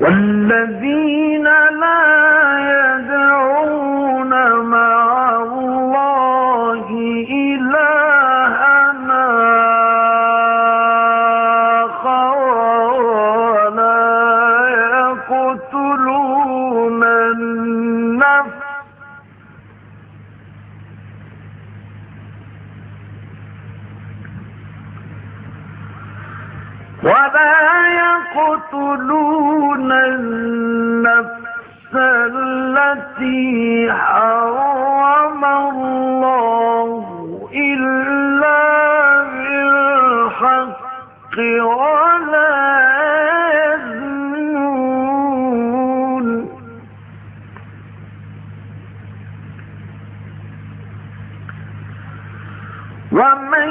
والذين لا وما يقتلون النفس التي حرم الله إلا بالحق ولا يزنون. ومن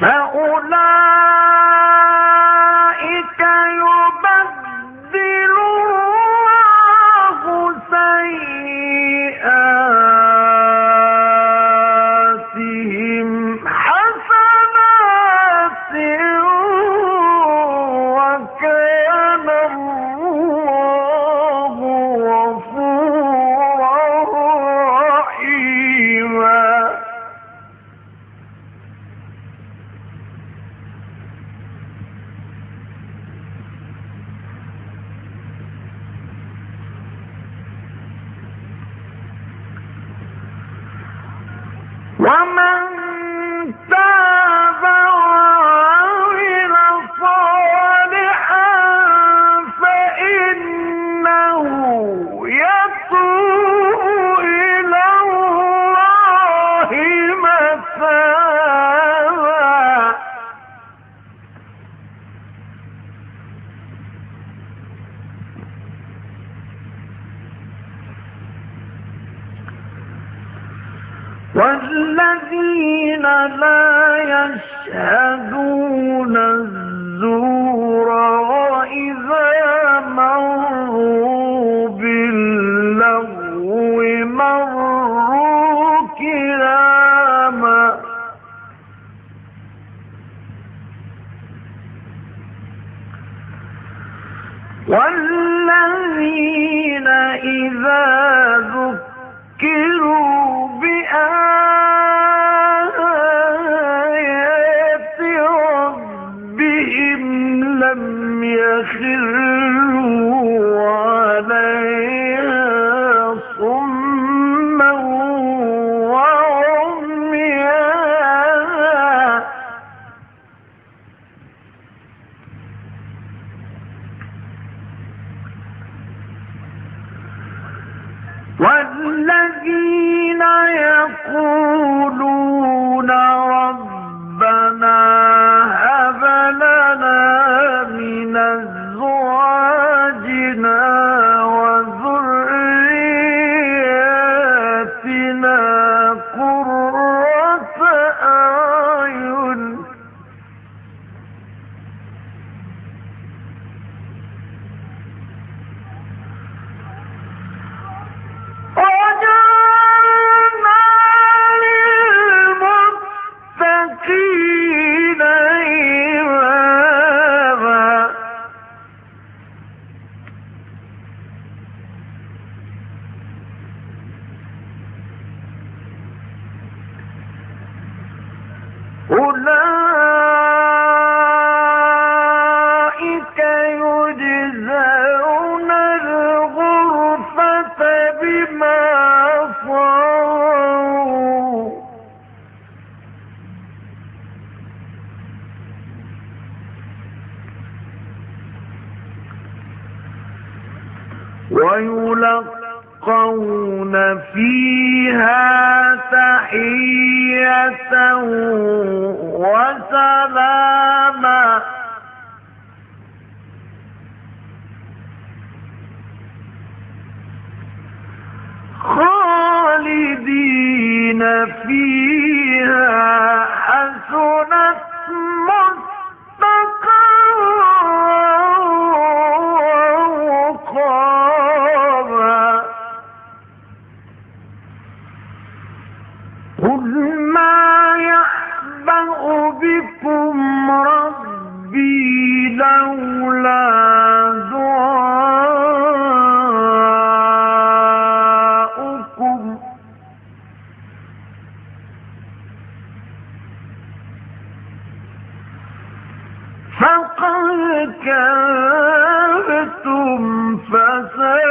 فأولئك وما والذين لا يشهدون الزور الذين يقولون أولئك يجزون الغرفة بما صاروا ويلقون فيها تحية وسلاما. خالدين فيها قل ما يحبأ بكم ربي لولا دعاؤكم فقد كذبتم فسوف